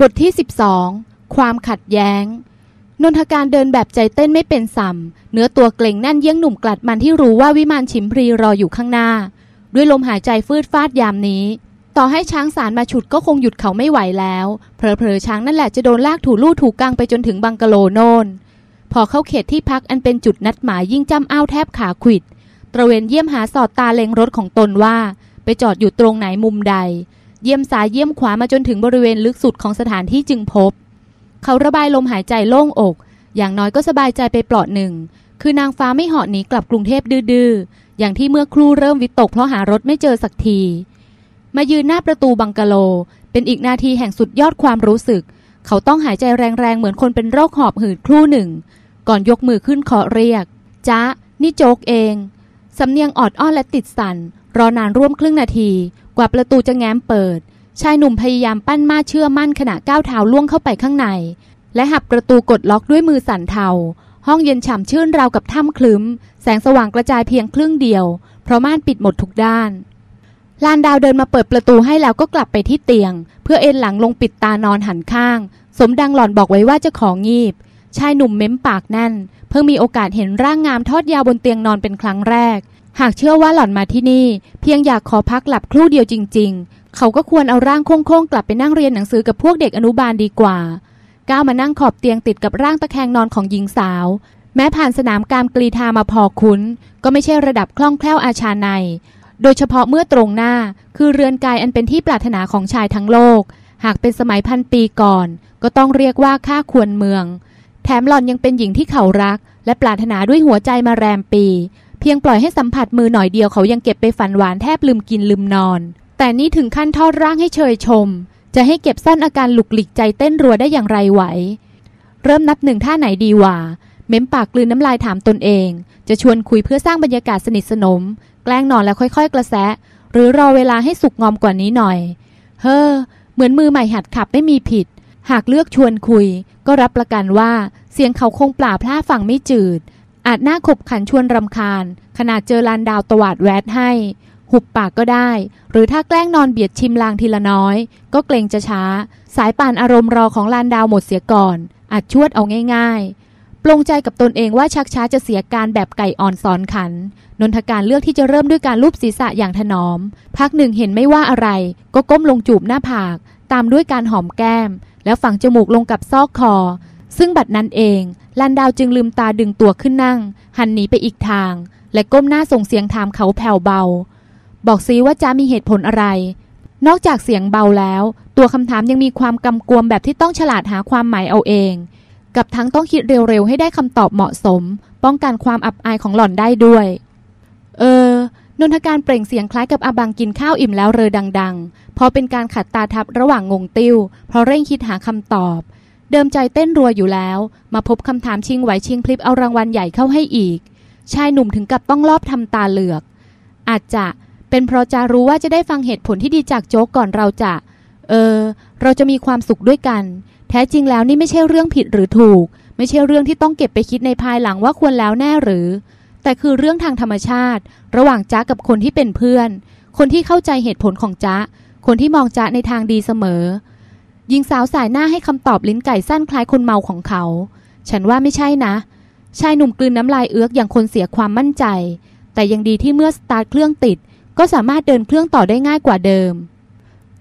บทที่ 12 ความขัดแย้ง นนทการเดินแบบใจเต้นไม่เป็นสัมเนื้อตัวเกร็งแน่นเยี่ยงหนุ่มกลัดมันที่รู้ว่าวิมานชิมพรีรออยู่ข้างหน้า ด้วยลมหายใจฟืดฟาดยามนี้ ต่อให้ช้างสารมาฉุดก็คงหยุดเขาไม่ไหวแล้วเผลอๆช้างนั่นแหละจะโดนลากถูลู่ถูกกางไปจนถึงบังกะโลโนนพอเข้าเขตที่พักอันเป็นจุดนัดหมายยิ่งจำอ้าวแทบขาขิดตระเวนเยี่ยมหาสอดตาเล็งรถของตนว่า ไปจอดอยู่ตรงไหนมุมใด เยี่ยมซ้ายเยี่ยมขวามาจนถึงบริเวณลึกสุดของสถานที่จึงพบ เขาระบายลมหายใจโล่งอก อย่างน้อยก็สบายใจไปเปลาะหนึ่ง คือนางฟ้าไม่เหาะหนีกลับกรุงเทพดื้อๆอย่างที่เมื่อครู่เริ่มวิตกเพราะหารถไม่เจอสักที มายืนหน้าประตูบังกะโล เป็นอีกนาทีแห่งสุดยอดความรู้สึก เขาต้องหายใจแรงๆเหมือนคนเป็นโรคหอบหืดครู่หนึ่ง ก่อนยกมือขึ้นขอเรียกจ๊ะนี่โจกเองสำเนียงออดอ้อนและติดสัน่นรอนานร่วมครึ่งนาที กว่าประตูจะแง้มเปิด ชายหนุ่มพยายามปั้นมาเชื่อมั่นขณะก้าวเท้าล่วงเข้าไปข้างใน และหับประตูกดล็อกด้วยมือสั่นเทา ห้องเย็นฉ่ำชื่นราวกับถ้ำคลึ้ม แสงสว่างกระจายเพียงครึ่งเดียว เพราะม่านปิดหมดทุกด้านลานดาวเดินมาเปิดประตูให้แล้วก็กลับไปที่เตียง เพื่อเอนหลังลงปิดตานอนหันข้าง สมดังหล่อนบอกไว้ว่าจะของีบ ชายหนุ่มเม้มปากแน่น เพิ่งมีโอกาสเห็นร่างงามทอดยาวบนเตียงนอนเป็นครั้งแรก หากเชื่อว่าหล่อนมาที่นี่ เพียงอยากขอพักหลับครู่เดียวจริง ๆ เขาก็ควรเอาร่างโค้งๆกลับไปนั่งเรียนหนังสือกับพวกเด็กอนุบาลดีกว่า ก้าวมานั่งขอบเตียงติดกับร่างตะแคงนอนของหญิงสาว แม้ผ่านสนามการกรีธามาพอคุ้น ก็ไม่ใช่ระดับคล่องแคล่วอาชาใน โดยเฉพาะเมื่อตรงหน้า คือเรือนกายอันเป็นที่ปรารถนาของชายทั้งโลก หากเป็นสมัยพันปีก่อน ก็ต้องเรียกว่าข้าควรเมือง แถมหล่อนยังเป็นหญิงที่เขารัก และปรารถนาด้วยหัวใจมาแรมปี เพียงปล่อยให้สัมผัสมือหน่อยเดียวเขายังเก็บไปฝันหวานแทบลืมกินลืมนอน แต่นี่ถึงขั้นทอดร่างให้เชยชม จะให้เก็บซ่อนอาการหลุกหลิกใจเต้นรัวได้อย่างไรไหว เริ่มนับหนึ่งท่าไหนดีวะเม้มปากกลืนน้ำลายถามตนเอง จะชวนคุยเพื่อสร้างบรรยากาศสนิทสนม แกล้งนอนแล้วค่อยๆ กระแสะหรือรอเวลาให้สุกงอมกว่านี้หน่อย เฮ้อ เหมือนมือใหม่หัดขับไม่มีผิด หากเลือกชวนคุย ก็รับประกันว่าเสียงเขาคงปล่าพล่าฟังไม่จืด อาจหน้าขบขันชวนรำคาญ ขนาดเจอลานดาวตวาดแวดให้ หุบปากก็ได้ หรือถ้าแกล้งนอนเบียดชิมลางทีละน้อย ก็เกรงจะช้า สายป่านอารมณ์รอของลานดาวหมดเสียก่อน อาจชวดเอาง่าย ๆ ปลงใจกับตนเองว่าชักช้าจะเสียการแบบไก่อ่อนสอนขัน นนทการเลือกที่จะเริ่มด้วยการลูบศีรษะอย่างถนอม พักหนึ่งเห็นไม่ว่าอะไร ก็ก้มลงจูบหน้าผาก ตามด้วยการหอมแก้ม แล้วฝังจมูกลงกับซอกคอซึ่งบัดนั้นเอง ลันดาวจึงลืมตาดึงตัวขึ้นนั่ง หันหนีไปอีกทาง และก้มหน้าส่งเสียงถามเขาแผ่วเบา บอกซิว่าจ้ามีเหตุผลอะไร นอกจากเสียงเบาแล้ว ตัวคำถามยังมีความกำกวมแบบที่ต้องฉลาดหาความหมายเอาเอง กับทั้งต้องคิดเร็วๆให้ได้คำตอบเหมาะสม ป้องกันความอับอายของหล่อนได้ด้วย เออนนทการเปล่งเสียงคล้ายกับอาบังกินข้าวอิ่มแล้วเรอดัง ๆ พอเป็นการขัดตาทับระหว่างงงติ้ว เพราะเร่งคิดหาคำตอบ เดิมใจเต้นรัวอยู่แล้ว มาพบคำถามชิงไหวชิงพลิบเอารางวัลใหญ่เข้าให้อีก ชายหนุ่มถึงกับต้องรอบทำตาเหลือก อาจจะเป็นเพราะจะรู้ว่าจะได้ฟังเหตุผลที่ดีจากโจ๊กก่อนเราจะ เออ เราจะมีความสุขด้วยกัน แท้จริงแล้วนี่ไม่ใช่เรื่องผิดหรือถูก ไม่ใช่เรื่องที่ต้องเก็บไปคิดในภายหลังว่าควรแล้วแน่หรือ แต่คือเรื่องทางธรรมชาติ ระหว่างจ๊ะกับคนที่เป็นเพื่อน คนที่เข้าใจเหตุผลของจ๊ะคนที่มองจ๊ะในทางดีเสมอ หญิงสาวสายหน้าให้คำตอบลิ้นไก่สั้นคล้ายคนเมาของเขา ฉันว่าไม่ใช่นะ ชายหนุ่มกลืนน้ำลายเอื้อกอย่างคนเสียความมั่นใจ แต่ยังดีที่เมื่อสตาร์ทเครื่องติด ก็สามารถเดินเครื่องต่อได้ง่ายกว่าเดิม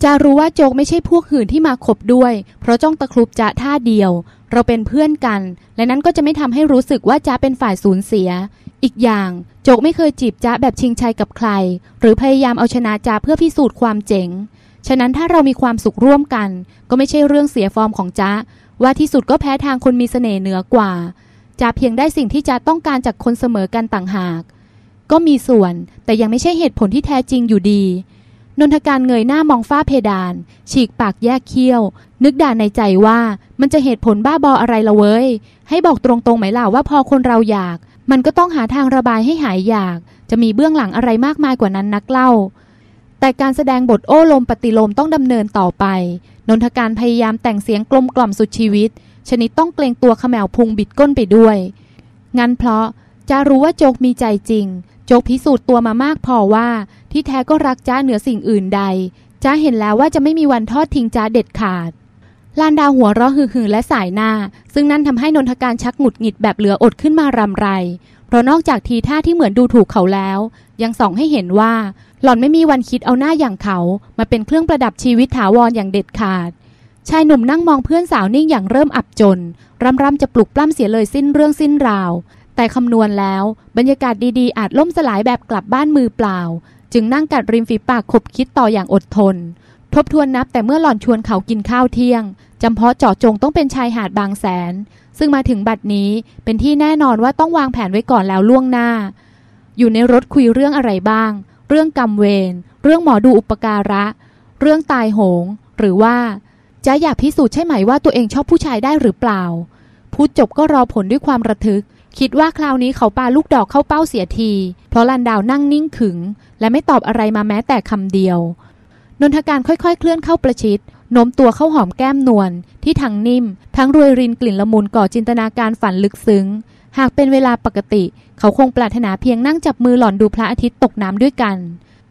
จะรู้ว่าโจกไม่ใช่พวกหื่นที่มาคบด้วย เพราะจ้องตะครุบจะท่าเดียว เราเป็นเพื่อนกัน และนั้นก็จะไม่ทำให้รู้สึกว่าจ๊ะเป็นฝ่ายสูญเสีย อีกอย่างโจกไม่เคยจีบจ๊ะแบบชิงชัยกับใคร หรือพยายามเอาชนะจ๊ะเพื่อพิสูจน์ความเจ๋ง ฉะนั้นถ้าเรามีความสุขร่วมกัน ก็ไม่ใช่เรื่องเสียฟอร์มของจ๊ะว่าที่สุดก็แพ้ทางคนมีเสน่ห์เหนือกว่าจ๊ะเพียงได้สิ่งที่จ๊ะต้องการจากคนเสมอกันต่างหาก ก็มีส่วนแต่ยังไม่ใช่เหตุผลที่แท้จริงอยู่ดีนนทการเงยหน้ามองฝ้าเพดาน ฉีกปากแยกเคี้ยว นึกด่าในใจว่ามันจะเหตุผลบ้าบออะไรละเว้ย ให้บอกตรงๆไหมล่ะว่าพอคนเราอยาก มันก็ต้องหาทางระบายให้หายอยาก จะมีเบื้องหลังอะไรมากมายกว่านั้นนักเล่า แต่การแสดงบทโอ้ลมปฏิโลมต้องดำเนินต่อไป นนทการพยายามแต่งเสียงกลมกล่อมสุดชีวิต ชนิดต้องเกรงตัวขมวพุงบิดก้นไปด้วย งั้นเพราะจะรู้ว่าโจกมีใจจริง โจกพิสูจน์ตัวมามากพอว่า ที่แท้ก็รักจ้าเหนือสิ่งอื่นใดจ้าเห็นแล้วว่าจะไม่มีวันทอดทิ้งจ้าเด็ดขาดลานดาวหัวเราะหือๆและสายหน้า ซึ่งนั่นทำให้นนทการชักหงุดหงิดแบบเหลืออดขึ้นมารำไร เพราะนอกจากทีท่าที่เหมือนดูถูกเขาแล้ว ยังส่องให้เห็นว่า หล่อนไม่มีวันคิดเอาหน้าอย่างเขามาเป็นเครื่องประดับชีวิตถาวรอย่างเด็ดขาด ชายหนุ่มนั่งมองเพื่อนสาวนิ่งอย่างเริ่มอับจนรำรำจะปลุกปล้ำเสียเลยสิ้นเรื่องสิ้นราว แต่คำนวณแล้ว บรรยากาศดีๆ อาจล่มสลายแบบกลับบ้านมือเปล่า จึงนั่งกัดริมฝีปากขบคิดต่ออย่างอดทน ทบทวนนับแต่เมื่อหล่อนชวนเขากินข้าวเที่ยงจำเพาะเจาะจงต้องเป็นชายหาดบางแสน ซึ่งมาถึงบัดนี้เป็นที่แน่นอนว่าต้องวางแผนไว้ก่อนแล้วล่วงหน้า อยู่ในรถคุยเรื่องอะไรบ้าง เรื่องกรรมเวร เรื่องหมอดูอุปการะ เรื่องตายโหง หรือว่าจะอยากพิสูจน์ใช่ไหมว่าตัวเองชอบผู้ชายได้หรือเปล่า พูดจบก็รอผลด้วยความระทึก คิดว่าคราวนี้เขาปาลูกดอกเข้าเป้าเสียที เพราะลันดาวนั่งนิ่งขึง และไม่ตอบอะไรมาแม้แต่คำเดียวนนทการค่อยๆ เคลื่อนเข้าประชิดโน้มตัวเข้าหอมแก้มนวลที่ทั้งนิ่ม ทั้งรวยรินกลิ่นละมุนก่อจินตนาการฝันลึกซึ้ง หากเป็นเวลาปกติ เขาคงปรารถนาเพียงนั่งจับมือหล่อนดูพระอาทิตย์ตกน้ำด้วยกัน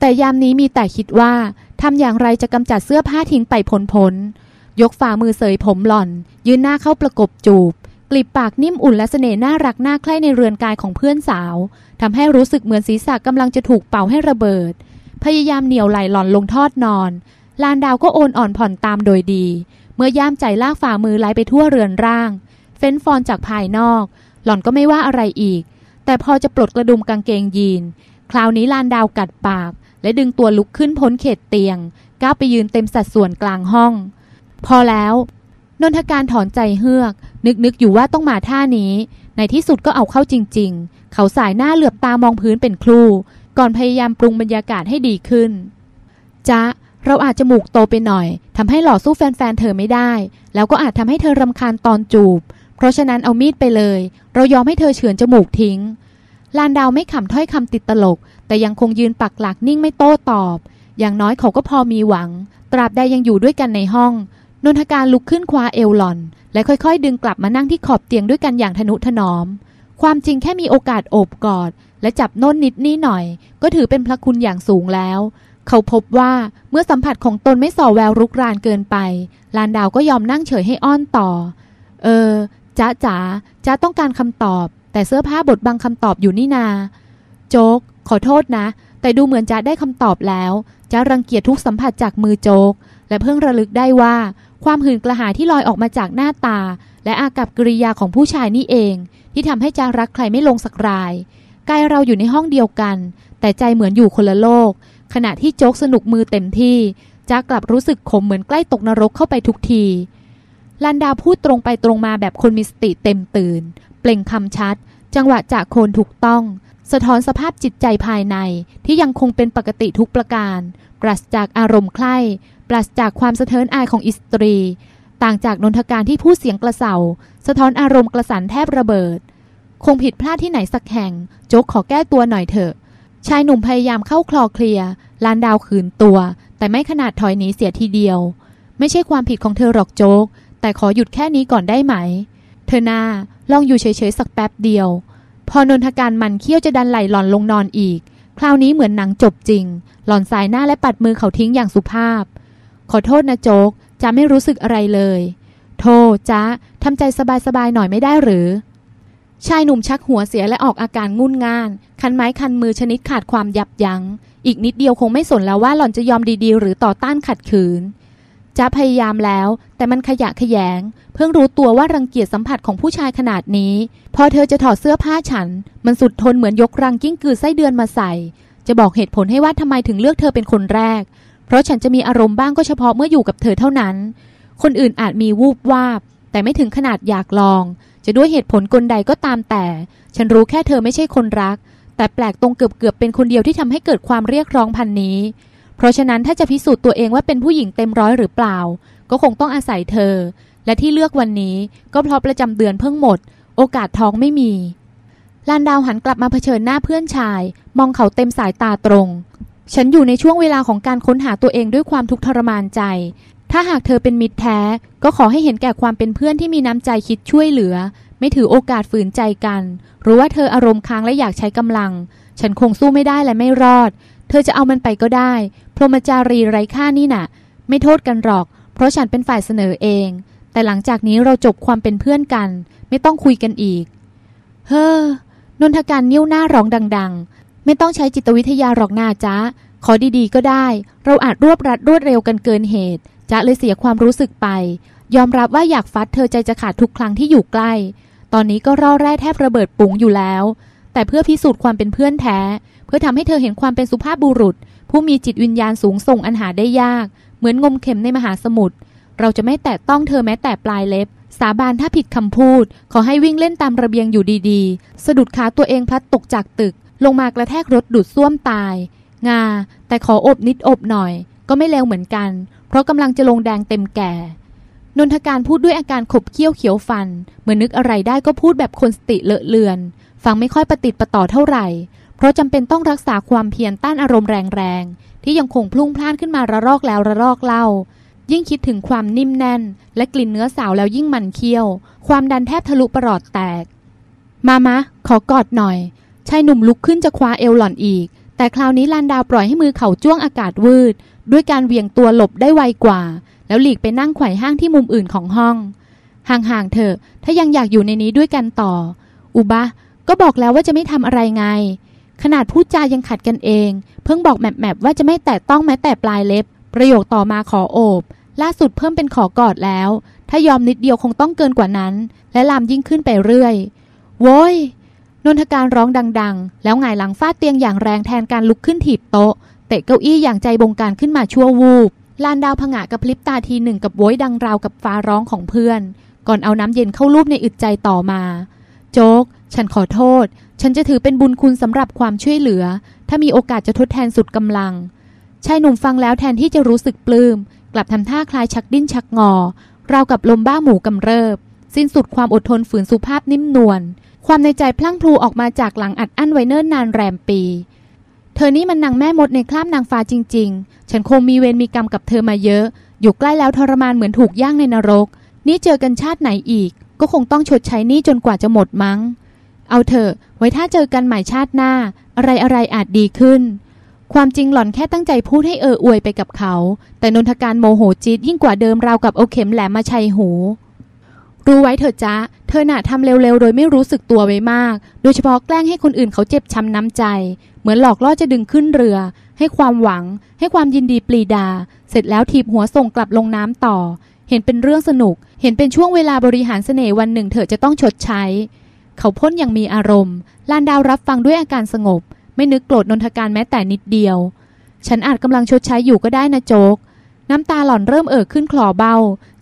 แต่ยามนี้มีแต่คิดว่าทำอย่างไรจะกำจัดเสื้อผ้าทิ้งไปพ้นพ้นยกฝ่ามือเสยผมหล่อน ยืนหน้าเข้าประกบจูบ กลีบปากนิ่มอุ่นและเสน่ห์น่ารักน่าใคร่ในเรือนกายของเพื่อนสาวทำให้รู้สึกเหมือนศีรษะกำลังจะถูกเป่าให้ระเบิด พยายามเหนี่ยวไหลหล่อนลงทอดนอน ลานดาวก็โอนอ่อนผ่อนตามโดยดี เมื่อย่ามใจลากฝ่ามือไล่ไปทั่วเรือนร่าง เฟ้นฟอนจากภายนอก หล่อนก็ไม่ว่าอะไรอีก แต่พอจะปลดกระดุมกางเกงยีน คราวนี้ลานดาวกัดปาก และดึงตัวลุกขึ้นพ้นเขตเตียง ก้าวไปยืนเต็มสัดส่วนกลางห้อง พอแล้วนนทการถอนใจเฮือก นึกนึกอยู่ว่าต้องมาท่านี้ ในที่สุดก็เอาเข้าจริง ๆ เขาสายหน้าเหลือบตามองพื้นเป็นครูก่อนพยายามปรุงบรรยากาศให้ดีขึ้นจ๊ะเราอาจจะหมูกโตไปหน่อยทำให้หล่อสู้แฟนๆเธอไม่ได้ แล้วก็อาจทำให้เธอรำคาญตอนจูบ เพราะฉะนั้นเอามีดไปเลย เรายอมให้เธอเฉือนจมูกทิ้ง ลานดาวไม่ขำถ้อยคำติดตลก แต่ยังคงยืนปักหลักนิ่งไม่โต้ตอบ อย่างน้อยเขาก็พอมีหวัง ตราบใดยังอยู่ด้วยกันในห้อง นนทการลุกขึ้นคว้าเอวหล่อน และค่อยๆ ดึงกลับมานั่งที่ขอบเตียงด้วยกันอย่างทนุถนอม ความจริงแค่มีโอกาสโอบกอด และจับโน่นนิดนี่หน่อย ก็ถือเป็นพระคุณอย่างสูงแล้วเขาพบว่าเมื่อสัมผัสของตนไม่ส่อแววรุกรานเกินไป ลานดาวก็ยอมนั่งเฉยให้อ้อนต่อ เออ จ้าจ๋าจ้าต้องการคำตอบ แต่เสื้อผ้าบดบังคำตอบอยู่นี่นา โจ๊ก ขอโทษนะ แต่ดูเหมือนจ้าได้คำตอบแล้วจ้ารังเกียจทุกสัมผัสจากมือโจ๊ก และเพิ่งระลึกได้ว่า ความหื่นกระหายที่ลอยออกมาจากหน้าตา และอากับกิริยาของผู้ชายนี่เอง ที่ทำให้จ้ารักใครไม่ลงสักรายกายเราอยู่ในห้องเดียวกัน แต่ใจเหมือนอยู่คนละโลก ขณะที่โจ๊กสนุกมือเต็มที่จ้ากลับรู้สึกขมเหมือนใกล้ตกนรกเข้าไปทุกที ลันดาพูดตรงไปตรงมาแบบคนมีสติเต็มตื่น เปล่งคำชัด จังหวะจากโคนถูกต้อง สะท้อนสภาพจิตใจภายในที่ยังคงเป็นปกติทุกประการ ปราศจากอารมณ์ใคร่ปราศจากความสะเทินอายของอิสตรี ต่างจากนนทการที่พูดเสียงกระเสาสะท้อนอารมณ์กระสันแทบระเบิด คงผิดพลาดที่ไหนสักแห่ง โจ๊กขอแก้ตัวหน่อยเถอะ ชายหนุ่มพยายามเข้าคลอเคลียลานดาวขืนตัว แต่ไม่ขนาดถอยหนีเสียทีเดียว ไม่ใช่ความผิดของเธอหรอกโจ๊ก แต่ขอหยุดแค่นี้ก่อนได้ไหม เธอหน้าลองอยู่เฉยๆสักแป๊บเดียว พอนนทการมันเคี้ยวจะดันไหลหลอนลงนอนอีก คราวนี้เหมือนหนังจบจริง หลอนสายหน้าและปัดมือเขาทิ้งอย่างสุภาพ ขอโทษนะโจ๊กจะไม่รู้สึกอะไรเลย โทจ้าทำใจสบายๆหน่อยไม่ได้หรือ ชายหนุ่มชักหัวเสียและออกอาการงุนง่าน คันไม้คันมือชนิดขาดความยับยัง้ง อีกนิดเดียวคงไม่สนแล้วว่าหล่อนจะยอมดีๆ หรือต่อต้านขัดขืน จะพยายามแล้ว แต่มันขยะขยง เพิ่งรู้ตัวว่ารังเกียจสัมผัสของผู้ชายขนาดนี้ พอเธอจะถอดเสื้อผ้าฉัน มันสุดทนเหมือนยกรังกิ้งกือไส้เดือนมาใส่ จะบอกเหตุผลให้ว่าทำไมถึงเลือกเธอเป็นคนแรก เพราะฉันจะมีอารมณ์บ้างก็เฉพาะเมื่ออยู่กับเธอเท่านั้น คนอื่นอาจมีวูบวาบ แต่ไม่ถึงขนาดอยากลอง จะด้วยเหตุผลกลใดก็ตามแต่ ฉันรู้แค่เธอไม่ใช่คนรัก แต่แปลกตรงเกือบเกือบเป็นคนเดียวที่ทำให้เกิดความเรียกร้องพันนี้ เพราะฉะนั้นถ้าจะพิสูจน์ตัวเองว่าเป็นผู้หญิงเต็มร้อยหรือเปล่า ก็คงต้องอาศัยเธอ และที่เลือกวันนี้ก็เพราะประจำเดือนเพิ่งหมด โอกาสท้องไม่มีลานดาวหันกลับมาเผชิญหน้าเพื่อนชาย มองเขาเต็มสายตาตรง ฉันอยู่ในช่วงเวลาของการค้นหาตัวเองด้วยความทุกข์ทรมานใจ ถ้าหากเธอเป็นมิตรแท้ ก็ขอให้เห็นแก่ความเป็นเพื่อนที่มีน้ำใจคิดช่วยเหลือ ไม่ถือโอกาสฝืนใจกัน รู้ว่าเธออารมณ์ค้างและอยากใช้กำลัง ฉันคงสู้ไม่ได้และไม่รอด เธอจะเอามันไปก็ได้ รหมจารีไร้ค่านี่นะ่ะ ไม่โทษกันหรอก เพราะฉันเป็นฝ่ายเสนอเอง แต่หลังจากนี้เราจบความเป็นเพื่อนกัน ไม่ต้องคุยกันอีก เฮ้อนนทการนิ้วหน้าร้องดัง ๆ ไม่ต้องใช้จิตวิทยาหรอกนาจ้าขอดีๆ ก็ได้ เราอาจรวบรัดรวดเร็วกันเกินเหตุจะเลยเสียความรู้สึกไป ยอมรับว่าอยากฟัดเธอใจจะขาดทุกครั้งที่อยู่ใกล้ ตอนนี้ก็ร่อแร่แทบระเบิดปุ๋งอยู่แล้ว แต่เพื่อพิสูจน์ความเป็นเพื่อนแท้ เพื่อทำให้เธอเห็นความเป็นสุภาพบุรุษ ผู้มีจิตวิญญาณสูงส่งอันหาได้ยาก เหมือนงมเข็มในมหาสมุทรเราจะไม่แตะต้องเธอแม้แต่ปลายเล็บ สาบานถ้าผิดคำพูด ขอให้วิ่งเล่นตามระเบียงอยู่ดีๆ สะดุดขาตัวเองพลัดตกจากตึก ลงมากระแทกรถดูดซ่วมตาย งา แต่ขออบนิดอบหน่อย ก็ไม่เลวเหมือนกัน เพราะกำลังจะลงแดงเต็มแก่ นนทการพูดด้วยอาการขบเคี้ยวเขียวฟัน เหมือนนึกอะไรได้ก็พูดแบบคนสติเลอะเลือน ฟังไม่ค่อยประติดประต่อเท่าไหร่ เพราะจำเป็นต้องรักษาความเพียรต้านอารมณ์แรงๆ ที่ยังคงพลุ่งพล่านขึ้นมาระรอกแล้วระรอกเล่า ยิ่งคิดถึงความนิ่มแน่น และกลิ่นเนื้อสาวแล้วยิ่งมันเคี้ยว ความดันแทบทะลุประหลอดแตก มามะ ขอกอดหน่อยชายหนุ่มลุกขึ้นจะคว้าเอวหล่อนอีก แต่คราวนี้ลานดาวปล่อยให้มือเขาจ้วงอากาศวืด ด้วยการเวียงตัวหลบได้ไวกว่า แล้วหลีกไปนั่งไขว่ห้างที่มุมอื่นของห้อง ห่างๆเถอะ ถ้ายังอยากอยู่ในนี้ด้วยกันต่อ อุบะ ก็บอกแล้วว่าจะไม่ทำอะไรไง ขนาดพูดจายังขัดกันเอง เพิ่งบอกแมบๆว่าจะไม่แตะต้องแม้แต่ปลายเล็บ ประโยคต่อมาขอโอบ ล่าสุดเพิ่มเป็นขอกอดแล้ว ถ้ายอมนิดเดียวคงต้องเกินกว่านั้น และลามยิ่งขึ้นไปเรื่อยโว้ยนนทการร้องดัง ๆ แล้วหงายหลังฟาดเตียงอย่างแรงแทนการลุกขึ้นถีบโต๊ะ เตะเก้าอี้อย่างใจบงการขึ้นมาชั่ววูบลานดาวผงะกับพลิบตาทีหนึ่งกับโวยดังราวกับฟ้าร้องของเพื่อน ก่อนเอาน้ำเย็นเข้ารูปในอึดใจต่อมา โจ๊ก ฉันขอโทษ ฉันจะถือเป็นบุญคุณสำหรับความช่วยเหลือ ถ้ามีโอกาสจะทดแทนสุดกำลัง ชายหนุ่มฟังแล้วแทนที่จะรู้สึกปลืม้ม กลับทำท่าคลายชักดิ้นชักงอ ราวกับลมบ้าหมูกำเริบ สิ้นสุดความอดทนฝืนสุภาพนิ่มนวล ความในใจพลั่งพลูออกมาจากหลังอัดอั้นไว้เนิ่นนานแรมปี เธอนี่มันนางแม่มดในคราบนางฟ้าจริง ๆ ฉันคงมีเวรมีกรรมกับเธอมาเยอะ อยู่ใกล้แล้วทรมานเหมือนถูกย่างในนรก นี่เจอกันชาติไหนอีก ก็คงต้องชดใช้นี้จนกว่าจะหมดมั้ง เอาเถอะ ไว้ถ้าเจอกันใหม่ชาติหน้า อะไรอะไรอาจดีขึ้น ความจริงหล่อนแค่ตั้งใจพูดให้เอออวยไปกับเขา แต่นนทการโมโหจิตยิ่งกว่าเดิมราวกับเอาเข็มแหลมมาชัยหูรู้ไว้เถอะจ้าเธอหน่ะทำเร็วๆ โดยไม่รู้สึกตัวไว้มาก โดยเฉพาะแกล้งให้คนอื่นเขาเจ็บช้ำน้ำใจ เหมือนหลอกล่อจะดึงขึ้นเรือ ให้ความหวัง ให้ความยินดีปลีดา เสร็จแล้วถีบหัวส่งกลับลงน้ำต่อ เห็นเป็นเรื่องสนุก เห็นเป็นช่วงเวลาบริหารเสน่ห์วันหนึ่งเธอจะต้องชดใช้ เขาพ่นอย่างมีอารมณ์ ลานดาวรับฟังด้วยอาการสงบ ไม่นึกโกรธนนทการแม้แต่นิดเดียว ฉันอาจกำลังชดใช้อยู่ก็ได้นะโจ๊กน้ำตาหล่อนเริ่มเอ่อขึ้นคลอเบ้า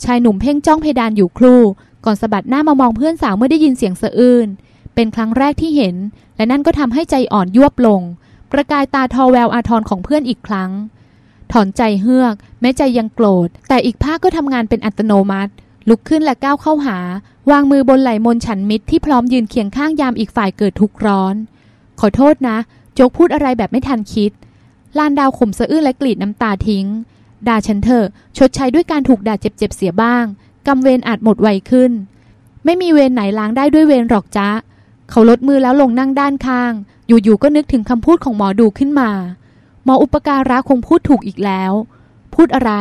ชายหนุ่มเพ่งจ้องเพดานอยู่ครู่ ก่อนสะบัดหน้ามามองเพื่อนสาวเมื่อได้ยินเสียงสะอื้น เป็นครั้งแรกที่เห็น และนั่นก็ทำให้ใจอ่อนยวบลง ประกายตาทอแววอาทรของเพื่อนอีกครั้ง ถอนใจเฮือก แม้ใจยังโกรธ แต่อีกภาคก็ทำงานเป็นอัตโนมัติ ลุกขึ้นและก้าวเข้าหา วางมือบนไหล่มนฉันมิตรที่พร้อมยืนเคียงข้างยามอีกฝ่ายเกิดทุกข์ร้อน ขอโทษนะ โจกพูดอะไรแบบไม่ทันคิด ลานดาวข่มสะอื้นและกรีดน้ำตาทิ้ง ด่าฉันเถอะ ชดใช้ด้วยการถูกด่าเจ็บๆเสียบ้าง กำเวรอาจหมดไวขึ้น ไม่มีเวรไหนล้างได้ด้วยเวรหรอกจ้าเขาลดมือแล้วลงนั่งด้านข้าง อยู่ๆก็นึกถึงคำพูดของหมอดูขึ้นมา หมออุปการะคงพูดถูกอีกแล้ว พูดอะไร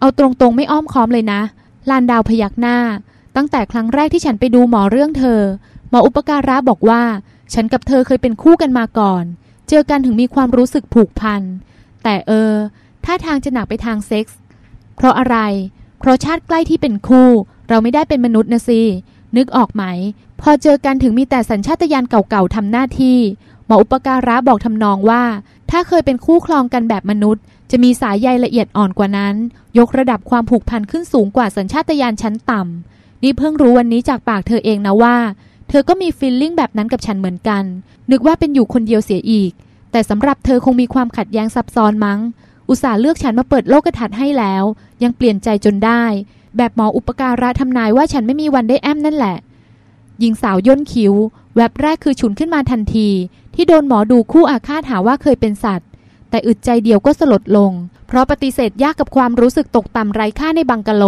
เอาตรงๆไม่อ้อมค้อมเลยนะ ลานดาวพยักหน้า ตั้งแต่ครั้งแรกที่ฉันไปดูหมอเรื่องเธอ หมออุปการะบอกว่า ฉันกับเธอเคยเป็นคู่กันมาก่อน เจอกันถึงมีความรู้สึกผูกพัน แต่เออถ้าทางจะหนักไปทางเซ็กส์เพราะอะไร เพราะชาติใกล้ที่เป็นคู่ เราไม่ได้เป็นมนุษย์นะสินึกออกไหม พอเจอกันถึงมีแต่สัญชาตญาณเก่าๆทำหน้าที่หมออุปการะบอกทำนองว่า ถ้าเคยเป็นคู่ครองกันแบบมนุษย์ จะมีสายใยละเอียดอ่อนกว่านั้น ยกระดับความผูกพันขึ้นสูงกว่าสัญชาตญาณชั้นต่ำ นี่เพิ่งรู้วันนี้จากปากเธอเองนะว่า เธอก็มีฟีลลิ่งแบบนั้นกับฉันเหมือนกัน นึกว่าเป็นอยู่คนเดียวเสียอีก แต่สำหรับเธอคงมีความขัดแย้งซับซ้อนมั้ง อุตส่าห์เลือกฉันมาเปิดโลกทัศน์ให้แล้ว ยังเปลี่ยนใจจนได้ แบบหมออุปการะทำนายว่าฉันไม่มีวันได้แอมนั่นแหละหญิงสาวย่นคิ้ว แวบแรกคือฉุนขึ้นมาทันที ที่โดนหมอดูคู่อาฆาตหาว่าเคยเป็นสัตว์ แต่อึดใจเดียวก็สลดลง เพราะปฏิเสธยากกับความรู้สึกตกต่ำไร้ค่าในบังกะโล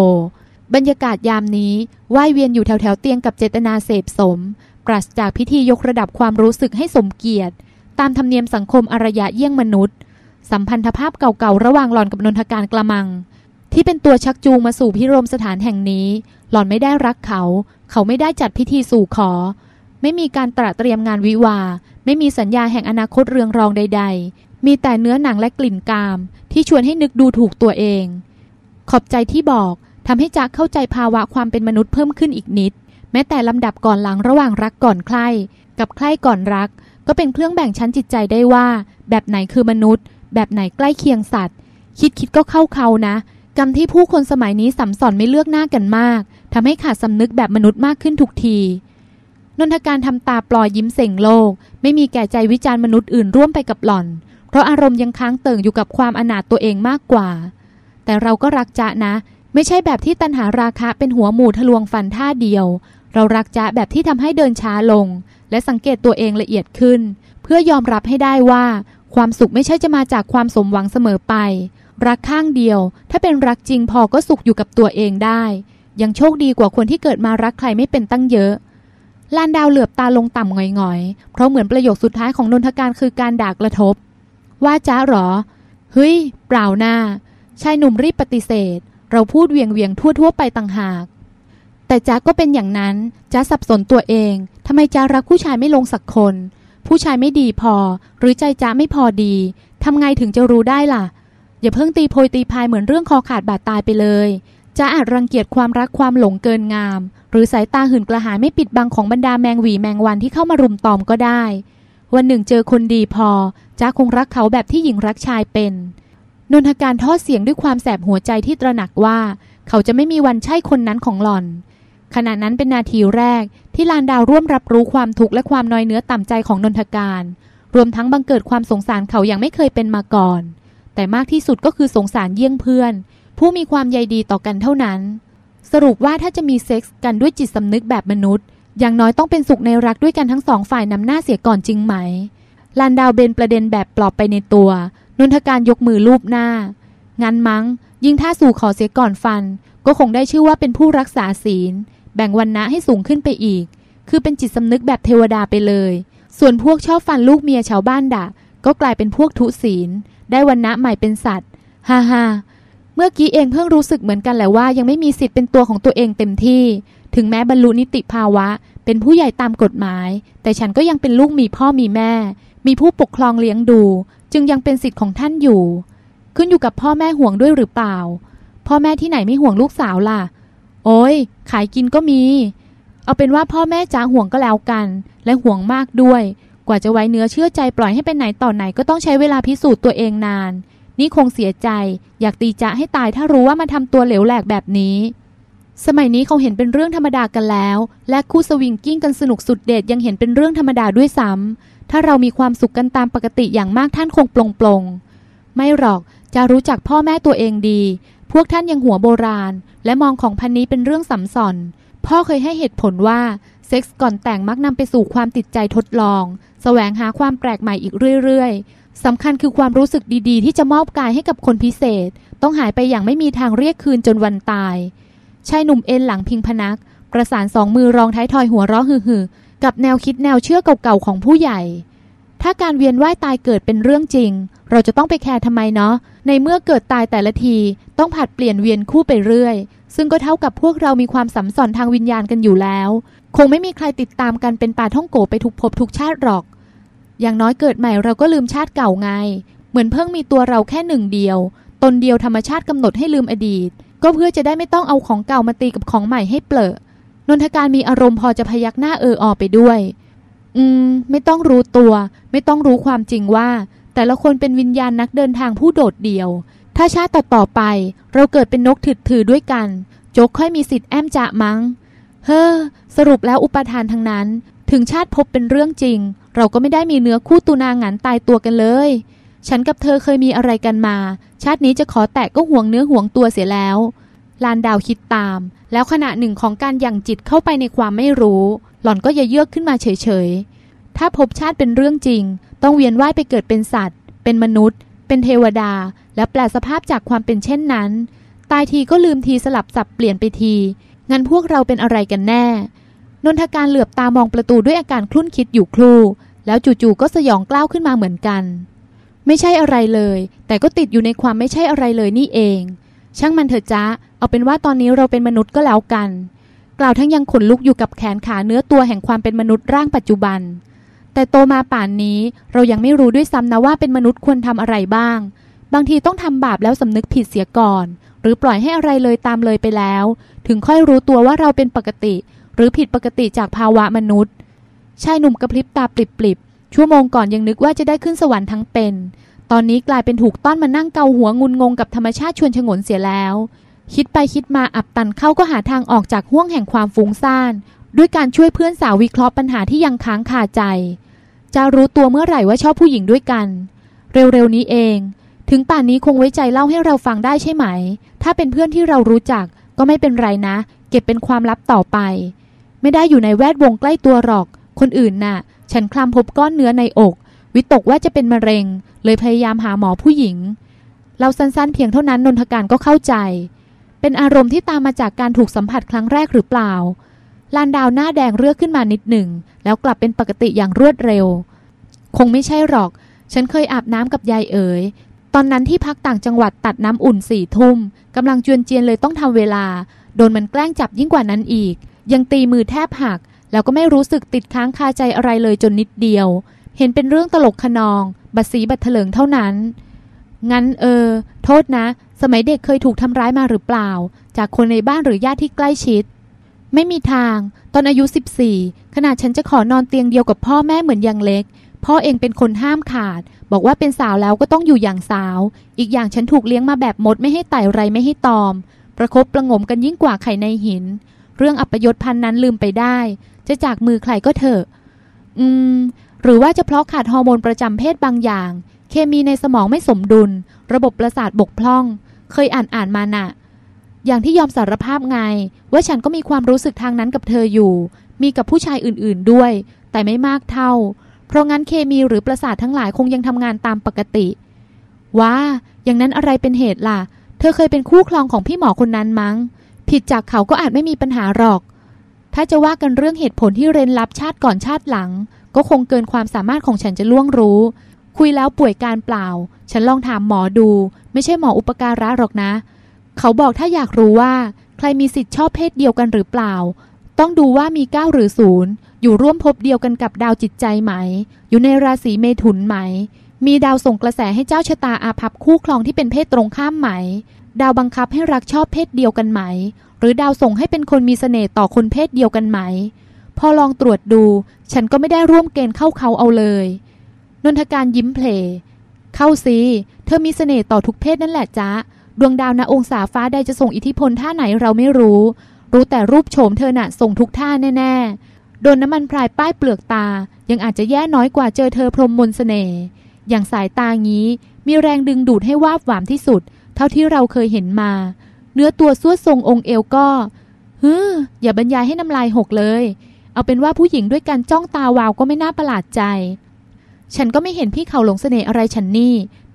บรรยากาศยามนี้ว่ายเวียนอยู่แถวแถวเตียงกับเจตนาเสพสม ปราศจากพิธียกระดับความรู้สึกให้สมเกียรติ ตามธรรมเนียมสังคมอารยะเยี่ยงมนุษย์ สัมพันธภาพเก่าๆ ระหว่างหลอนกับนนทการกระมัง ที่เป็นตัวชักจูงมาสู่พิรมสถานแห่งนี้ หล่อนไม่ได้รักเขา เขาไม่ได้จัดพิธีสู่ขอ ไม่มีการตระเตรียมงานวิวา ไม่มีสัญญาแห่งอนาคตเรืองรองใด ๆ มีแต่เนื้อหนังและกลิ่นกาม ที่ชวนให้นึกดูถูกตัวเอง ขอบใจที่บอก ทำให้จักเข้าใจภาวะความเป็นมนุษย์เพิ่มขึ้นอีกนิด แม้แต่ลำดับก่อนหลังระหว่างรักก่อนใคร่กับใคร่ก่อนรัก ก็เป็นเครื่องแบ่งชั้นจิตใจได้ว่า แบบไหนคือมนุษย์ แบบไหนใกล้เคียงสัตว์ คิดคิดก็เข้าเขานะกรรมที่ผู้คนสมัยนี้สัมสอนไม่เลือกหน้ากันมากทำให้ขาดสำนึกแบบมนุษย์มากขึ้นทุกทีนนทการทำตาปลอยยิ้มเส่งโลก ไม่มีแก่ใจวิจารณ์มนุษย์อื่นร่วมไปกับหล่อน เพราะอารมณ์ยังค้างเติ่งอยู่กับความอนาถตัวเองมากกว่า แต่เราก็รักจ๊ะนะ ไม่ใช่แบบที่ตันหาราคะเป็นหัวหมูทะลวงฟันท่าเดียว เรารักจ๊ะแบบที่ทำให้เดินช้าลง และสังเกตตัวเองละเอียดขึ้น เพื่อยอมรับให้ได้ว่า ความสุขไม่ใช่จะมาจากความสมหวังเสมอไป รักข้างเดียว ถ้าเป็นรักจริงพอก็สุขอยู่กับตัวเองได้ ยังโชคดีกว่าคนที่เกิดมารักใครไม่เป็นตั้งเยอะลานดาวเหลือบตาลงต่ำหงอยๆ เพราะเหมือนประโยคสุดท้ายของนนทการคือการด่ากระทบ ว่าจ้าหรอ เฮ้ย เปล่าหน้า ชายหนุ่มรีบปฏิเสธ เราพูดเวียงเวียงทั่วทั่วไปต่างหาก แต่จ้าก็เป็นอย่างนั้นจ้าสับสนตัวเองทำไมจ้ารักผู้ชายไม่ลงสักคน ผู้ชายไม่ดีพอ หรือใจจ้าไม่พอดีทำไงถึงจะรู้ได้ล่ะ อย่าเพิ่งตีโพยตีพายเหมือนเรื่องคอขาดบาดตายไปเลยจ้าอาจรังเกียจความรักความหลงเกินงาม หรือสายตาหื่นกระหายไม่ปิดบังของบรรดาแมงหวีแมงวันที่เข้ามารุมตอมก็ได้ วันหนึ่งเจอคนดีพอจ้าคงรักเขาแบบที่หญิงรักชายเป็น นนทการทอดเสียงด้วยความแสบหัวใจที่ตระหนักว่า เขาจะไม่มีวันใช่คนนั้นของหล่อน ขณะนั้นเป็นนาทีแรกที่ลานดาวร่วมรับรู้ความทุกข์และความน้อยเนื้อต่ำใจของนนทการ รวมทั้งบังเกิดความสงสารเขาอย่างไม่เคยเป็นมาก่อน แต่มากที่สุดก็คือสงสารเยี่ยงเพื่อน ผู้มีความใยดีต่อกันเท่านั้น สรุปว่าถ้าจะมีเซ็กส์กันด้วยจิตสำนึกแบบมนุษย์ อย่างน้อยต้องเป็นสุขในรักด้วยกันทั้งสองฝ่ายนำหน้าเสียก่อนจริงไหมลานดาวเบนประเด็นแบบปลอบไปในตัว นนทการยกมือลูบหน้า งั้นมั้ง ยิ่งถ้าสู่ขอเสียก่อนฟัน ก็คงได้ชื่อว่าเป็นผู้รักษาศีล แบ่งวันนะให้สูงขึ้นไปอีก คือเป็นจิตสำนึกแบบเทวดาไปเลย ส่วนพวกชอบฟันลูกเมียชาวบ้านด่าก็กลายเป็นพวกทุศีล ได้วันนะใหม่เป็นสัตว์ฮ่าฮ่าเมื่อกี้เองเพิ่งรู้สึกเหมือนกันแหละว่ายังไม่มีสิทธิ์เป็นตัวของตัวเองเต็มที่ ถึงแม้บรรลุนิติภาวะ เป็นผู้ใหญ่ตามกฎหมาย แต่ฉันก็ยังเป็นลูกมีพ่อมีแม่ มีผู้ปกครองเลี้ยงดู จึงยังเป็นสิทธิ์ของท่านอยู่ ขึ้นอยู่กับพ่อแม่ห่วงด้วยหรือเปล่า พ่อแม่ที่ไหนไม่ห่วงลูกสาวล่ะ โอ้ยขายกินก็มี เอาเป็นว่าพ่อแม่จ๋าห่วงก็แล้วกัน และห่วงมากด้วย กว่าจะไว้เนื้อเชื่อใจปล่อยให้เป็นไหนต่อไหนก็ต้องใช้เวลาพิสูจน์ตัวเองนาน นี่คงเสียใจ อยากตีจะให้ตายถ้ารู้ว่ามาทำตัวเหลวแหลกแบบนี้สมัยนี้เขาเห็นเป็นเรื่องธรรมดากันแล้ว และคู่สวิงกิ้งกันสนุกสุดเด็ดยังเห็นเป็นเรื่องธรรมดาด้วยซ้ำ ถ้าเรามีความสุขกันตามปกติอย่างมากท่านคงปลงปลงไม่หรอกจะรู้จักพ่อแม่ตัวเองดี พวกท่านยังหัวโบราณ และมองของพันนี้เป็นเรื่องสำสอนพ่อเคยให้เหตุผลว่าเซ็กส์ก่อนแต่งมักนำไปสู่ความติดใจทดลอง แสวงหาความแปลกใหม่อีกเรื่อยๆสำคัญคือความรู้สึกดีๆ ที่จะมอบกายให้กับคนพิเศษ ต้องหายไปอย่างไม่มีทางเรียกคืนจนวันตายชายหนุ่มเอ็นหลังพิงพนัก ประสานสองมือรองท้ายทอยหัวเราะฮือๆ กับแนวคิดแนวเชื่อเก่าๆของผู้ใหญ่ ถ้าการเวียนว่ายตายเกิดเป็นเรื่องจริง เราจะต้องไปแคร์ทำไมเนาะ ในเมื่อเกิดตายแต่ละที ต้องผัดเปลี่ยนเวียนคู่ไปเรื่อย ซึ่งก็เท่ากับพวกเรามีความสัมสอนทางวิญญาณกันอยู่แล้ว คงไม่มีใครติดตามกันเป็นป่าท่องโกไปทุกภพทุกชาติหรอก อย่างน้อยเกิดใหม่เราก็ลืมชาติเก่าไง เหมือนเพิ่งมีตัวเราแค่หนึ่งเดียว ตนเดียวธรรมชาติกำหนดให้ลืมอดีต ก็เพื่อจะได้ไม่ต้องเอาของเก่ามาตีกับของใหม่ให้เปลอะ นนทการมีอารมณ์พอจะพยักหน้าเอออไปด้วย อืม ไม่ต้องรู้ตัว ไม่ต้องรู้ความจริงว่า แต่ละคนเป็นวิญญาณนักเดินทางผู้โดดเดี่ยว ถ้าชาติต่อๆไป เราเกิดเป็นนกถืดถือด้วยกันโจกค่อยมีสิทธิ์แอมจะมัง้ง เฮ้อ สรุปแล้วอุปทานทั้งนั้น ถึงชาติพบเป็นเรื่องจริง เราก็ไม่ได้มีเนื้อคู่ตูนางหันตายตัวกันเลย ฉันกับเธอเคยมีอะไรกันมา ชาตินี้จะขอแตะก็ห่วงเนื้อห่วงตัวเสียแล้ว ลานดาวคิดตาม แล้วขณะหนึ่งของการยังจิตเข้าไปในความไม่รู้ หล่อนก็อย่าเยือกขึ้นมาเฉยๆ ถ้าพบชาติเป็นเรื่องจริง ต้องเวียนว่ายไปเกิดเป็นสัตว์ เป็นมนุษย์ เป็นเทวดา และแปลสภาพจากความเป็นเช่นนั้น ตายทีก็ลืมทีสลับสับเปลี่ยนไปที งั้นพวกเราเป็นอะไรกันแน่ นนทการเหลือบตามองประตูด้วยอาการคลุ่นคิดอยู่ครู่ แล้วจู่ๆก็สยองกล้าวขึ้นมาเหมือนกัน ไม่ใช่อะไรเลย แต่ก็ติดอยู่ในความไม่ใช่อะไรเลยนี่เอง ช่างมันเถอะจ้าเอาเป็นว่าตอนนี้เราเป็นมนุษย์ก็แล้วกัน กล่าวทั้งยังขนลุกอยู่กับแขนขาเนื้อตัวแห่งความเป็นมนุษย์ร่างปัจจุบัน แต่โตมาป่านนี้เรายังไม่รู้ด้วยซ้ำนะว่าเป็นมนุษย์ควรทำอะไรบ้าง บางทีต้องทำบาปแล้วสำนึกผิดเสียก่อน หรือปล่อยให้อะไรเลยตามเลยไปแล้ว ถึงค่อยรู้ตัวว่าเราเป็นปกติ หรือผิดปกติจากภาวะมนุษย์ชายหนุ่มกระพริบตาปลิบๆชั่วโมงก่อนยังนึกว่าจะได้ขึ้นสวรรค์ทั้งเป็น ตอนนี้กลายเป็นถูกต้อนมานั่งเกาหัวงุนงงกับธรรมชาติชวนชงนเสียแล้ว คิดไปคิดมาอับตันเข้าก็หาทางออกจากห่วงแห่งความฟุ้งซ่าน ด้วยการช่วยเพื่อนสาววิเคราะห์ปัญหาที่ยังค้างคาใจ จะรู้ตัวเมื่อไหร่ว่าชอบผู้หญิงด้วยกัน เร็วๆนี้เอง ถึงป่านนี้คงไว้ใจเล่าให้เราฟังได้ใช่ไหม ถ้าเป็นเพื่อนที่เรารู้จักก็ไม่เป็นไรนะ เก็บเป็นความลับต่อไป ไม่ได้อยู่ในแวดวงใกล้ตัวหรอก คนอื่นน่ะ ฉันคลำพบก้อนเนื้อในอก วิตกว่าจะเป็นมะเร็ง เลยพยายามหาหมอผู้หญิง เราสั้นๆเพียงเท่านั้นนนทการก็เข้าใจ เป็นอารมณ์ที่ตามมาจากการถูกสัมผัสครั้งแรกหรือเปล่า ลานดาวหน้าแดงเลือกขึ้นมานิดหนึ่ง แล้วกลับเป็นปกติอย่างรวดเร็ว คงไม่ใช่หรอก ฉันเคยอาบน้ำกับยายเอ๋ย ตอนนั้นที่พักต่างจังหวัดตัดน้ำอุ่นสี่ทุ่มกำลังจวนเจียนเลยต้องทำเวลา โดนมันแกล้งจับยิ่งกว่านั้นอีก ยังตีมือแทบหักแล้วก็ไม่รู้สึกติดค้างคาใจอะไรเลยจนนิดเดียว เห็นเป็นเรื่องตลกขนอง บัดสีบัดเถลิงเท่านั้น งั้นเออ โทษนะ สมัยเด็กเคยถูกทำร้ายมาหรือเปล่า จากคนในบ้านหรือญาติที่ใกล้ชิด ไม่มีทาง ตอนอายุ 14 ขนาดฉันจะขอนอนเตียงเดียวกับพ่อแม่เหมือนยังเล็ก พ่อเองเป็นคนห้ามขาด บอกว่าเป็นสาวแล้วก็ต้องอยู่อย่างสาว อีกอย่างฉันถูกเลี้ยงมาแบบมดไม่ให้ไต่ไรไม่ให้ตอม ประคบประงมกันยิ่งกว่าไข่ในหิน เรื่องอัปยศพันนั้นลืมไปได้ จะจากมือใครก็เถอะ อืม หรือว่าจะเพราะขาดฮอร์โมนประจำเพศบางอย่าง เคมีในสมองไม่สมดุล ระบบประสาทบกพร่อง เคยอ่านอ่านมาน่ะ อย่างที่ยอมสารภาพไง ว่าฉันก็มีความรู้สึกทางนั้นกับเธออยู่ มีกับผู้ชายอื่นๆด้วย แต่ไม่มากเท่า เพราะงั้นเคมีหรือประสาททั้งหลายคงยังทำงานตามปกติ ว้า อย่างนั้นอะไรเป็นเหตุล่ะ เธอเคยเป็นคู่ครองของพี่หมอคนนั้นมั้ง ผิดจากเขาก็อาจไม่มีปัญหาหรอก ถ้าจะว่ากันเรื่องเหตุผลที่เร้นลับชาติก่อนชาติหลัง ก็คงเกินความสามารถของฉันจะล่วงรู้ คุยแล้วป่วยการเปล่า ฉันลองถามหมอดู ไม่ใช่หมออุปการะหรอกนะ เขาบอกถ้าอยากรู้ว่า ใครมีสิทธิ์ชอบเพศเดียวกันหรือเปล่า ต้องดูว่ามีเก้าหรือศูนย์อยู่ร่วมภพเดียวกันกับดาวจิตใจไหม อยู่ในราศีเมถุนไหม มีดาวส่งกระแสให้เจ้าชะตาอาภัพคู่ครองที่เป็นเพศตรงข้ามไหม ดาวบังคับให้รักชอบเพศเดียวกันไหม หรือดาวส่งให้เป็นคนมีเสน่ห์ต่อคนเพศเดียวกันไหม พอลองตรวจดู ฉันก็ไม่ได้ร่วมเกณฑ์เข้าเขาเอาเลย นนทการยิ้มเพล เข้าสิเธอมีเสน่ห์ต่อทุกเพศนั่นแหละจ๊ะดวงดาวนาองศาฟ้าใดจะส่งอิทธิพลท่าไหนเราไม่รู้ รู้แต่รูปโฉมเธอน่ะส่งทุกท่าแน่ๆ โดนน้ำมันพรายป้ายเปลือกตา ยังอาจจะแย่น้อยกว่าเจอเธอพรมมนสเสน่ห์ อย่างสายตางี้ มีแรงดึงดูดให้วาบหวามที่สุด เท่าที่เราเคยเห็นมา เนื้อตัวสวดทรงองค์เอวก็ฮึอย่าบรรยายให้น้ำลายหกเลย เอาเป็นว่าผู้หญิงด้วยกันจ้องตาวาวก็ไม่น่าประหลาดใจ ฉันก็ไม่เห็นพี่เขาหลงเสน่ห์อะไรฉันนี่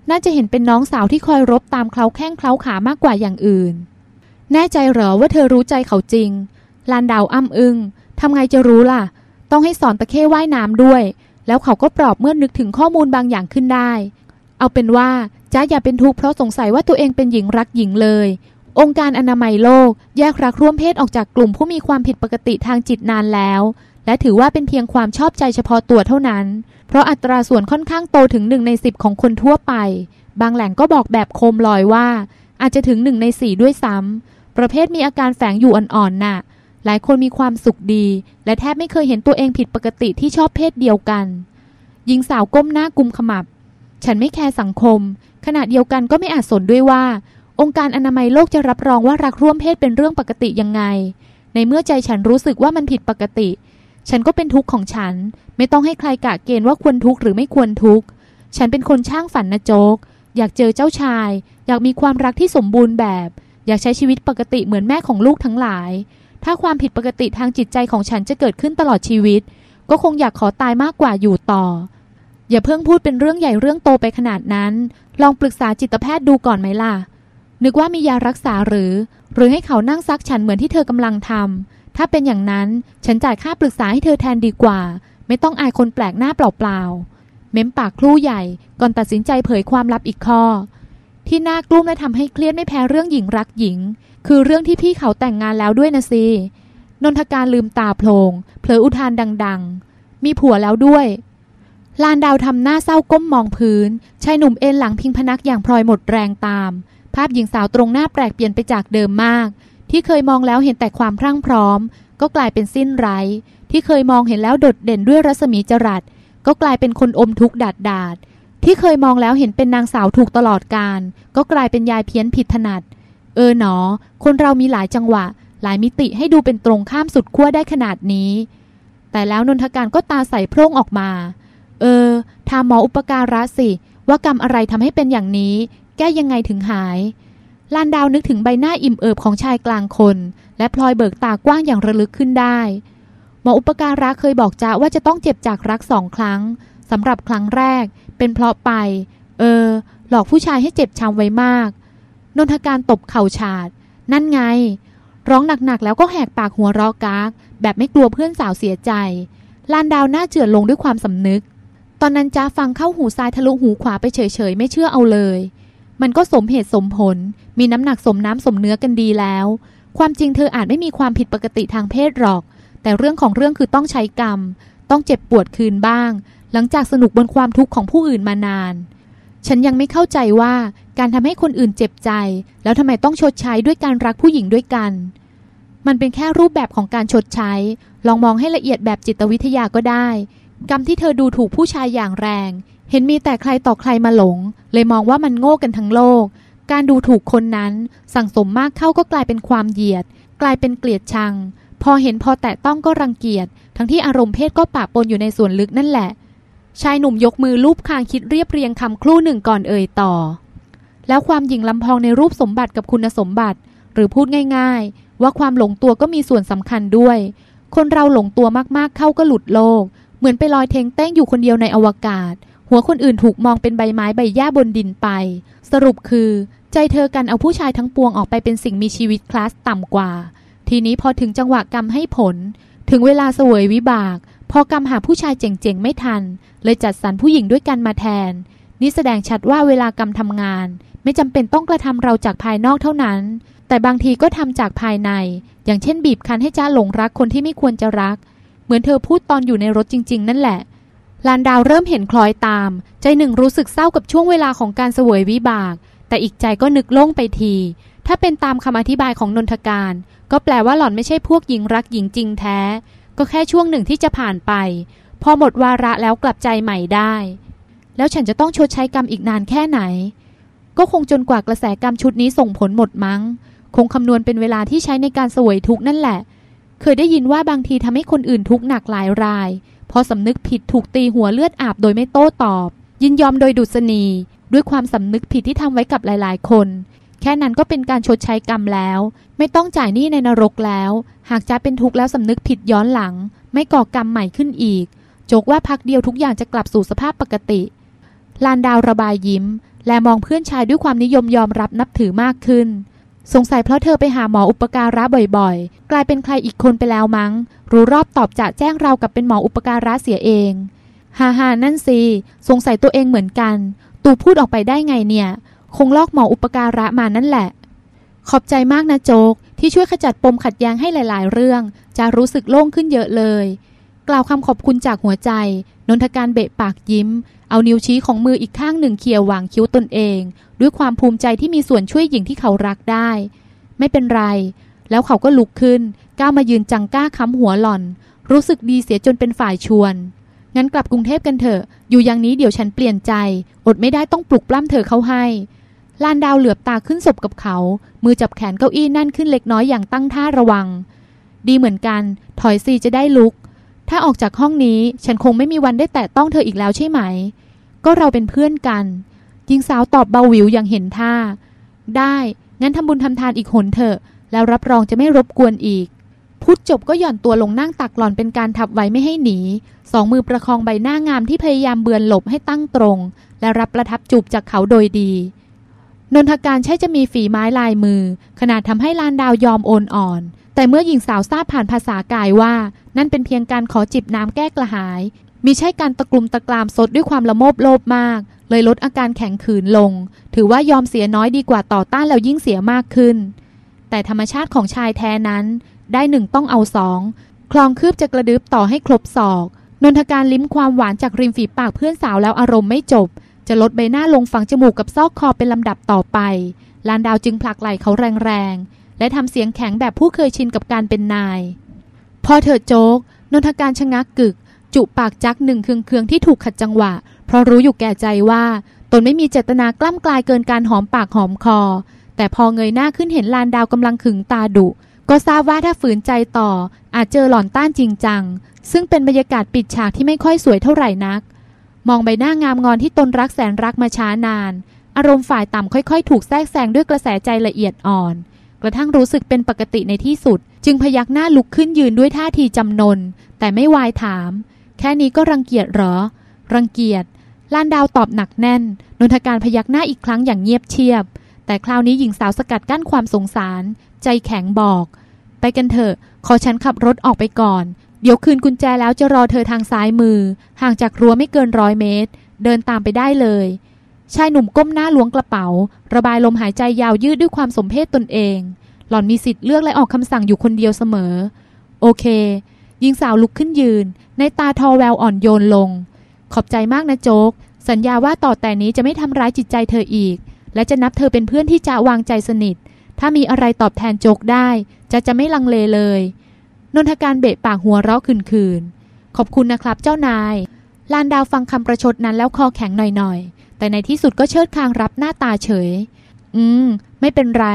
น่าจะเห็นเป็นน้องสาวที่คอยรบตามเคล้าแข้งเคล้าขามากกว่าอย่างอื่น แน่ใจเหรอว่าเธอรู้ใจเขาจริง ลานดาวอ้ำอึงทำไงจะรู้ล่ะ ต้องให้สอนตะเข้ว่ายน้ำด้วย แล้วเขาก็ปลอบเมื่อนึกถึงข้อมูลบางอย่างขึ้นได้ เอาเป็นว่าจ้าอย่าเป็นทุกข์เพราะสงสัยว่าตัวเองเป็นหญิงรักหญิงเลย องค์การอนามัยโลกแยกรักร่วมเพศออกจากกลุ่มผู้มีความผิดปกติทางจิตนานแล้ว และถือว่าเป็นเพียงความชอบใจเฉพาะตัวเท่านั้น เพราะอัตราส่วนค่อนข้างโตถึงหนึ่งในสิบของคนทั่วไป บางแหล่งก็บอกแบบโคมลอยว่า อาจจะถึงหนึ่งในสี่ด้วยซ้ำประเภทมีอาการแฝงอยู่อ่อนๆน่ะ หลายคนมีความสุขดี และแทบไม่เคยเห็นตัวเองผิดปกติที่ชอบเพศเดียวกันหญิงสาวก้มหน้ากุมขมับ ฉันไม่แคร์สังคม ขณะเดียวกันก็ไม่อาจสนด้วยว่า องค์การอนามัยโลกจะรับรองว่ารักร่วมเพศเป็นเรื่องปกติยังไง ในเมื่อใจฉันรู้สึกว่ามันผิดปกติ ฉันก็เป็นทุกข์ของฉัน ไม่ต้องให้ใครกะเกณฑ์ว่าควรทุกข์หรือไม่ควรทุกข์ ฉันเป็นคนช่างฝันนะโจ๊กอยากเจอเจ้าชาย อยากมีความรักที่สมบูรณ์แบบ อยากใช้ชีวิตปกติเหมือนแม่ของลูกทั้งหลาย ถ้าความผิดปกติทางจิตใจของฉันจะเกิดขึ้นตลอดชีวิต ก็คงอยากขอตายมากกว่าอยู่ต่อ อย่าเพิ่งพูดเป็นเรื่องใหญ่เรื่องโตไปขนาดนั้น ลองปรึกษาจิตแพทย์ดูก่อนไหมล่ะ นึกว่ามียารักษาหรือ หรือให้เขานั่งซักฉันเหมือนที่เธอกำลังทำถ้าเป็นอย่างนั้นฉันจ่ายค่าปรึกษาให้เธอแทนดีกว่า ไม่ต้องอายคนแปลกหน้าเปล่าๆเม้มปากครู่ใหญ่ก่อนตัดสินใจเผยความลับอีกข้อ ที่น่ากลุ้มและทำให้เครียดไม่แพ้เรื่องหญิงรักหญิง คือเรื่องที่พี่เขาแต่งงานแล้วด้วยนะสินนทการลืมตาโพลงเผลออุทานดัง ๆ มีผัวแล้วด้วยลานดาวทำหน้าเศร้าก้มมองพื้นชายหนุ่มเอ็นหลังพิงพนักอย่างพลอยหมดแรงตาม ภาพหญิงสาวตรงหน้าแปลกเปลี่ยนไปจากเดิมมาก ที่เคยมองแล้วเห็นแต่ความพรั่งพร้อม ก็กลายเป็นสิ้นไร้ ที่เคยมองเห็นแล้วโดดเด่นด้วยรัศมีจรัสก็กลายเป็นคนอมทุกข์ดาดดาดที่เคยมองแล้วเห็นเป็นนางสาวถูกตลอดการ ก็กลายเป็นยายเพี้ยนผิดถนัด เออหนอ คนเรามีหลายจังหวะ หลายมิติให้ดูเป็นตรงข้ามสุดขั้วได้ขนาดนี้ แต่แล้วนนทการก็ตาใส่โพร่งออกมา เออถามหมออุปการะสิ ว่ากรรมอะไรทำให้เป็นอย่างนี้ แก้ยังไงถึงหาย ลานดาวนึกถึงใบหน้าอิ่มเอิบของชายกลางคน และพลอยเบิกตากว้างอย่างระลึกขึ้นได้ หมออุปการะเคยบอกจ้าว่าจะต้องเจ็บจากรักสองครั้งสำหรับครั้งแรก เป็นเพราะไป เออ หลอกผู้ชายให้เจ็บช้ำไว้มาก นนทการตบเข่าฉาด นั่นไง ร้องหนักๆแล้วก็แหกปากหัวเราะกากแบบไม่กลัวเพื่อนสาวเสียใจ ลานดาวหน้าเจือดลงด้วยความสำนึกตอนนั้นจ้าฟังเข้าหูซ้ายทะลุหูขวาไปเฉยๆ ไม่เชื่อเอาเลย มันก็สมเหตุสมผล มีน้ำหนักสมน้ำสมเนื้อกันดีแล้ว ความจริงเธออาจไม่มีความผิดปกติทางเพศหรอก แต่เรื่องของเรื่องคือต้องใช้กรรม ต้องเจ็บปวดคืนบ้าง หลังจากสนุกบนความทุกข์ของผู้อื่นมานาน ฉันยังไม่เข้าใจว่าการทำให้คนอื่นเจ็บใจ แล้วทำไมต้องชดใช้ด้วยการรักผู้หญิงด้วยกัน มันเป็นแค่รูปแบบของการชดใช้ ลองมองให้ละเอียดแบบจิตวิทยาก็ได้ กรรมที่เธอดูถูกผู้ชายอย่างแรง เห็นมีแต่ใครต่อใครมาหลง เลยมองว่ามันโง่กันทั้งโลก การดูถูกคนนั้นสั่งสมมากเข้าก็กลายเป็นความเหยียด กลายเป็นเกลียดชัง พอเห็นพอแตะต้องก็รังเกียจ ทั้งที่อารมณ์เพศก็ปะปนอยู่ในส่วนลึกนั่นแหละ ชายหนุ่มยกมือลูบคางคิดเรียบเรียงคำครู่หนึ่งก่อนเอ่ยต่อ แล้วความหยิ่งลำพองในรูปสมบัติกับคุณสมบัติ หรือพูดง่าย ๆ ว่าความหลงตัวก็มีส่วนสำคัญด้วย คนเราหลงตัวมากๆเข้าก็หลุดโลก เหมือนไปลอยเทงเต้งอยู่คนเดียวในอวกาศ หัวคนอื่นถูกมองเป็นใบไม้ใบหญ้าบนดินไป สรุปคือ ใจเธอกันเอาผู้ชายทั้งปวงออกไปเป็นสิ่งมีชีวิตคลาสต่ำกว่า ทีนี้พอถึงจังหวะกรรมให้ผล ถึงเวลาเสวยวิบาก พอกรรมหาผู้ชายเจ๋งๆไม่ทัน เลยจัดสรรผู้หญิงด้วยกันมาแทน นี่แสดงชัดว่าเวลากรรมทำงาน ไม่จำเป็นต้องกระทำเราจากภายนอกเท่านั้น แต่บางทีก็ทำจากภายใน อย่างเช่นบีบคั้นให้จ้าหลงรักคนที่ไม่ควรจะรัก เหมือนเธอพูดตอนอยู่ในรถจริง ๆ นั่นแหละ ลานดาวเริ่มเห็นคล้อยตาม ใจหนึ่งรู้สึกเศร้ากับช่วงเวลาของการเสวยวิบาก แต่อีกใจก็นึกโล่งไปที ถ้าเป็นตามคำอธิบายของนนทการ ก็แปลว่าหล่อนไม่ใช่พวกหญิงรักหญิงจริงแท้ ก็แค่ช่วงหนึ่งที่จะผ่านไป พอหมดวาระแล้วกลับใจใหม่ได้ แล้วฉันจะต้องชดใช้กรรมอีกนานแค่ไหน ก็คงจนกว่ากระแสกรรมชุดนี้ส่งผลหมดมั้ง คงคำนวณเป็นเวลาที่ใช้ในการสวยทุกนั่นแหละ เคยได้ยินว่าบางทีทำให้คนอื่นทุกข์หนักหลายราย พอสำนึกผิดถูกตีหัวเลือดอาบโดยไม่โต้ตอบ ยินยอมโดยดุษณี ด้วยความสำนึกผิดที่ทำไว้กับหลาย ๆ คน แค่นั้นก็เป็นการชดใช้กรรมแล้ว ไม่ต้องจ่ายหนี้ในนรกแล้ว หากจะเป็นทุกข์แล้วสำนึกผิดย้อนหลัง ไม่ก่อกรรมใหม่ขึ้นอีกจกว่าพักเดียวทุกอย่างจะกลับสู่สภาพปกติ ลานดาวระบายยิ้ม และมองเพื่อนชายด้วยความนิยมยอมรับนับถือมากขึ้น สงสัยเพราะเธอไปหาหมออุปการะบ่อยๆ กลายเป็นใครอีกคนไปแล้วมั้ง รู้รอบตอบจะแจ้งเรากับเป็นหมออุปการะเสียเองฮ่าฮานั่นสิ สงสัยตัวเองเหมือนกัน ตูพูดออกไปได้ไงเนี่ย คงลอกหมออุปการะมานั่นแหละ ขอบใจมากนะโจก ที่ช่วยขจัดปมขัดแย้งให้หลาย ๆ เรื่อง จะรู้สึกโล่งขึ้นเยอะเลย กล่าวคำขอบคุณจากหัวใจ นนทการเบะปากยิ้ม เอานิ้วชี้ของมืออีกข้างหนึ่งเคี่ยววางคิ้วตนเอง ด้วยความภูมิใจที่มีส่วนช่วยหญิงที่เขารักได้ ไม่เป็นไร แล้วเขาก็ลุกขึ้น ก้าวมายืนจังก้าค้ำหัวหล่อน รู้สึกดีเสียจนเป็นฝ่ายชวน งั้นกลับกรุงเทพกันเถอะ อยู่อย่างนี้เดี๋ยวฉันเปลี่ยนใจ อดไม่ได้ต้องปลุกปล้ำเธอเข้าให้ลานดาวเหลือบตาขึ้นศบกับเขา มือจับแขนเก้าอี้นั่นขึ้นเล็กน้อยอย่างตั้งท่าระวัง ดีเหมือนกัน ถอยซีจะได้ลุก ถ้าออกจากห้องนี้ฉันคงไม่มีวันได้แตะต้องเธออีกแล้วใช่ไหม ก็เราเป็นเพื่อนกันหญิงสาวตอบเบาวิวอย่างเห็นท่า ได้ งั้นทำบุญทำทานอีกหนเถอะ แล้วรับรองจะไม่รบกวนอีก พูดจบก็หย่อนตัวลงนั่งตักหล่อนเป็นการทับไว้ไม่ให้หนี สองมือประคองใบหน้างามที่พยายามเบือนหลบให้ตั้งตรง และรับประทับจูบจากเขาโดยดี นนทการใช่จะมีฝีไม้ลายมือ ขนาดทำให้ลานดาวยอมโอนอ่อน แต่เมื่อหญิงสาวทราบผ่านภาษากายว่า นั่นเป็นเพียงการขอจิบน้ำแก้กระหาย มิใช่การตะกลุมตะกรามสดด้วยความละโมบโลภมาก เลยลดอาการแข็งขืนลง ถือว่ายอมเสียน้อยดีกว่าต่อต้านแล้วยิ่งเสียมากขึ้น แต่ธรรมชาติของชายแท้นั้น ได้หนึ่งต้องเอาสองคลองคืบจะกระดึบต่อให้ครบศอกนนทการลิ้มความหวานจากริมฝีปากเพื่อนสาวแล้วอารมณ์ไม่จบ จะลดใบหน้าลงฝังจมูกกับซอกคอเป็นลำดับต่อไป ลานดาวจึงผลักไหล่เขาแรงๆ และทำเสียงแข็งแบบผู้เคยชินกับการเป็นนาย พอเถิดโจกนนทการชะงักกึก จุปากจักหนึ่งเคืองๆที่ถูกขัดจังหวะ เพราะรู้อยู่แก่ใจว่า ตนไม่มีเจตนากล้ำกลายเกินการหอมปากหอมคอ แต่พอเงยหน้าขึ้นเห็นลานดาวกำลังขึงตาดุ ก็ทราบว่าถ้าฝืนใจต่อ อาจเจอหล่อนต้านจริงจัง ซึ่งเป็นบรรยากาศปิดฉากที่ไม่ค่อยสวยเท่าไหร่นัก มองใบหน้างามงอนที่ตนรักแสนรักมาช้านาน อารมณ์ฝ่ายต่ำค่อย ๆ ถูกแทรกแซงด้วยกระแสใจละเอียดอ่อน กระทั่งรู้สึกเป็นปกติในที่สุด จึงพยักหน้าลุกขึ้นยืนด้วยท่าทีจำนน แต่ไม่วายถาม แค่นี้ก็รังเกียจเหรอ รังเกียจลานดาวตอบหนักแน่น นนทการพยักหน้าอีกครั้งอย่างเงียบเชียบ แต่คราวนี้หญิงสาวสกัดกั้นความสงสาร ใจแข็งบอก ไปกันเถอะ ขอฉันขับรถออกไปก่อน เดี๋ยวคืนกุญแจแล้วจะรอเธอทางซ้ายมือ ห่างจากรั้วไม่เกินร้อยเมตร เดินตามไปได้เลย ชายหนุ่มก้มหน้าล้วงกระเป๋า ระบายลมหายใจยาวยืดด้วยความสมเพศตนเอง หล่อนมีสิทธิ์เลือกและออกคำสั่งอยู่คนเดียวเสมอ โอเคหญิงสาวลุกขึ้นยืน ในตาทอแววอ่อนโยนลง ขอบใจมากนะโจ๊ก สัญญาว่าต่อแต่นี้จะไม่ทำร้ายจิตใจเธออีก และจะนับเธอเป็นเพื่อนที่จะวางใจสนิท ถ้ามีอะไรตอบแทนโจ๊กได้ จะจะไม่ลังเลเลย นนทการเบะปากหัวเราะคืนๆขอบคุณนะครับเจ้านายลานดาวฟังคำประชดนั้นแล้วคอแข็งหน่อยๆ แต่ในที่สุดก็เชิดคางรับหน้าตาเฉย อืม ไม่เป็นไร